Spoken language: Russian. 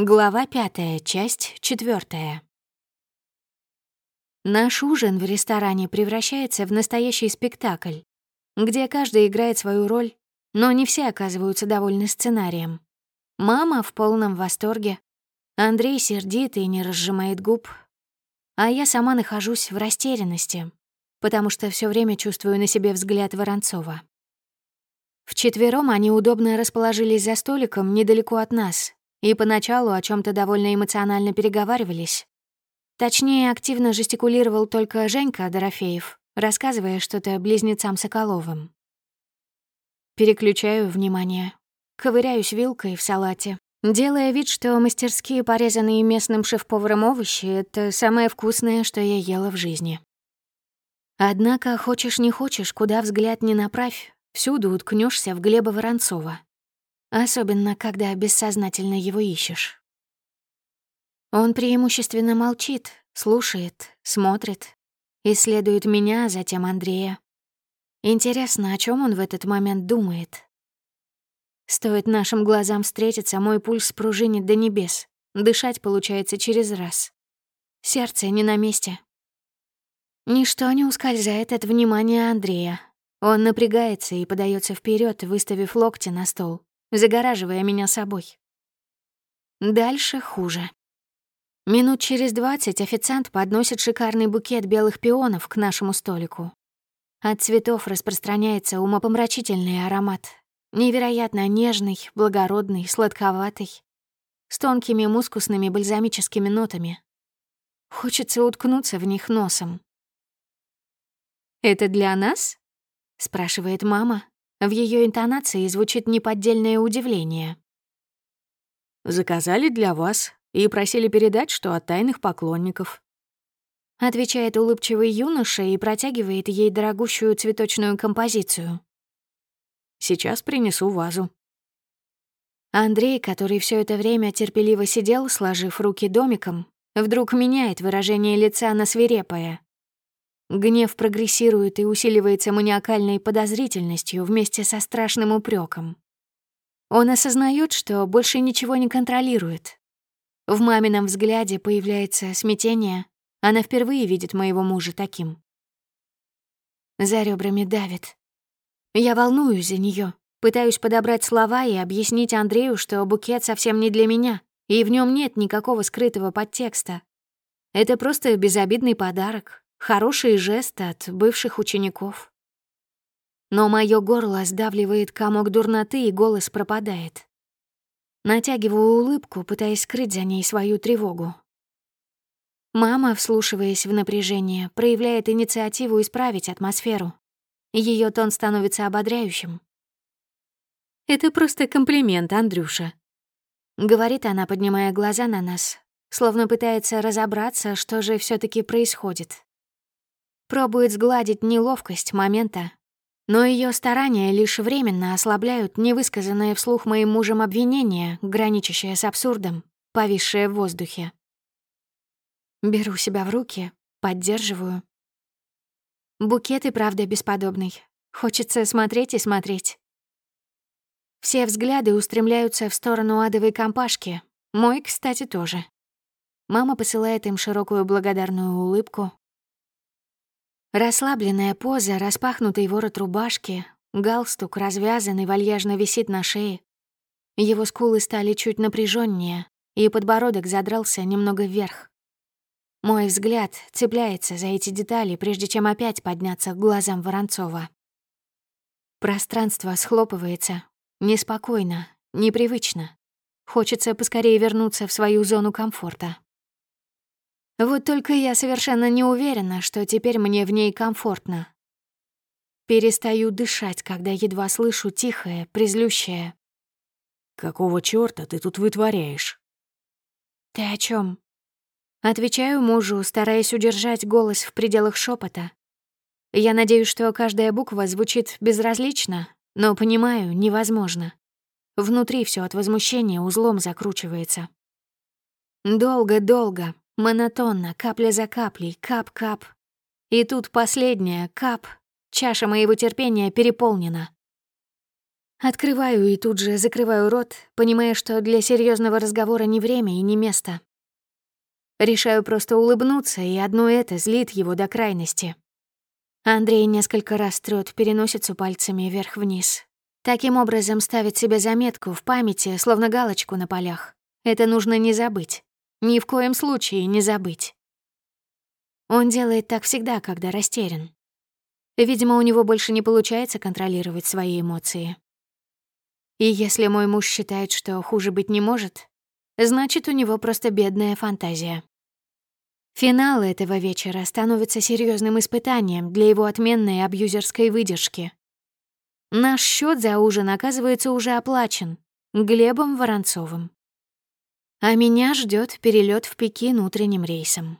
Глава пятая, часть четвертая. Наш ужин в ресторане превращается в настоящий спектакль, где каждый играет свою роль, но не все оказываются довольны сценарием. Мама в полном восторге, Андрей сердит и не разжимает губ, а я сама нахожусь в растерянности, потому что все время чувствую на себе взгляд Воронцова. Вчетвером они удобно расположились за столиком недалеко от нас, и поначалу о чем то довольно эмоционально переговаривались. Точнее, активно жестикулировал только Женька Дорофеев, рассказывая что-то близнецам Соколовым. Переключаю внимание. Ковыряюсь вилкой в салате, делая вид, что мастерские порезанные местным шеф-поваром овощи — это самое вкусное, что я ела в жизни. Однако, хочешь не хочешь, куда взгляд не направь, всюду уткнешься в Глеба Воронцова. Особенно, когда бессознательно его ищешь. Он преимущественно молчит, слушает, смотрит, исследует меня, затем Андрея. Интересно, о чем он в этот момент думает? Стоит нашим глазам встретиться, мой пульс пружинит до небес. Дышать получается через раз. Сердце не на месте. Ничто не ускользает от внимания Андрея. Он напрягается и подается вперед, выставив локти на стол загораживая меня собой. Дальше хуже. Минут через двадцать официант подносит шикарный букет белых пионов к нашему столику. От цветов распространяется умопомрачительный аромат. Невероятно нежный, благородный, сладковатый. С тонкими мускусными бальзамическими нотами. Хочется уткнуться в них носом. «Это для нас?» — спрашивает мама, в ее интонации звучит неподдельное удивление. «Заказали для вас и просили передать, что от тайных поклонников». Отвечает улыбчивый юноша и протягивает ей дорогущую цветочную композицию. «Сейчас принесу вазу». Андрей, который все это время терпеливо сидел, сложив руки домиком, вдруг меняет выражение лица на свирепое. Гнев прогрессирует и усиливается маниакальной подозрительностью вместе со страшным упреком. Он осознает, что больше ничего не контролирует. В мамином взгляде появляется смятение. Она впервые видит моего мужа таким. За ребрами давит. Я волнуюсь за нее, пытаюсь подобрать слова и объяснить Андрею, что букет совсем не для меня, и в нем нет никакого скрытого подтекста. Это просто безобидный подарок, Хороший жест от бывших учеников. Но мое горло сдавливает комок дурноты, и голос пропадает. Натягиваю улыбку, пытаясь скрыть за ней свою тревогу. Мама, вслушиваясь в напряжение, проявляет инициативу исправить атмосферу. Ее тон становится ободряющим. «Это просто комплимент, Андрюша», — говорит она, поднимая глаза на нас, словно пытается разобраться, что же все таки происходит. Пробует сгладить неловкость момента, но ее старания лишь временно ослабляют невысказанное вслух моим мужем обвинение, граничащее с абсурдом, повисшее в воздухе. Беру себя в руки, поддерживаю. Букет и правда бесподобный. Хочется смотреть и смотреть. Все взгляды устремляются в сторону адовой компашки. Мой, кстати, тоже. Мама посылает им широкую благодарную улыбку, Расслабленная поза, распахнутый ворот рубашки, галстук развязанный вальяжно висит на шее. Его скулы стали чуть напряженнее, и подбородок задрался немного вверх. Мой взгляд цепляется за эти детали, прежде чем опять подняться к глазам Воронцова. Пространство схлопывается. Неспокойно, непривычно. Хочется поскорее вернуться в свою зону комфорта. Вот только я совершенно не уверена, что теперь мне в ней комфортно. Перестаю дышать, когда едва слышу тихое, призлющее. «Какого чёрта ты тут вытворяешь?» «Ты о чём?» Отвечаю мужу, стараясь удержать голос в пределах шепота. Я надеюсь, что каждая буква звучит безразлично, но понимаю, невозможно. Внутри все от возмущения узлом закручивается. Долго-долго, Монотонно, капля за каплей, кап-кап. И тут последняя, кап. Чаша моего терпения переполнена. Открываю и тут же закрываю рот, понимая, что для серьезного разговора не время и не место. Решаю просто улыбнуться, и одно это злит его до крайности. Андрей несколько раз трёт переносицу пальцами вверх-вниз. Таким образом ставит себе заметку в памяти, словно галочку на полях. Это нужно не забыть. Ни в коем случае не забыть. Он делает так всегда, когда растерян. Видимо, у него больше не получается контролировать свои эмоции. И если мой муж считает, что хуже быть не может, значит, у него просто бедная фантазия. Финал этого вечера становится серьезным испытанием для его отменной абьюзерской выдержки. Наш счет за ужин оказывается уже оплачен Глебом Воронцовым. А меня ждет перелет в Пекин утренним рейсом.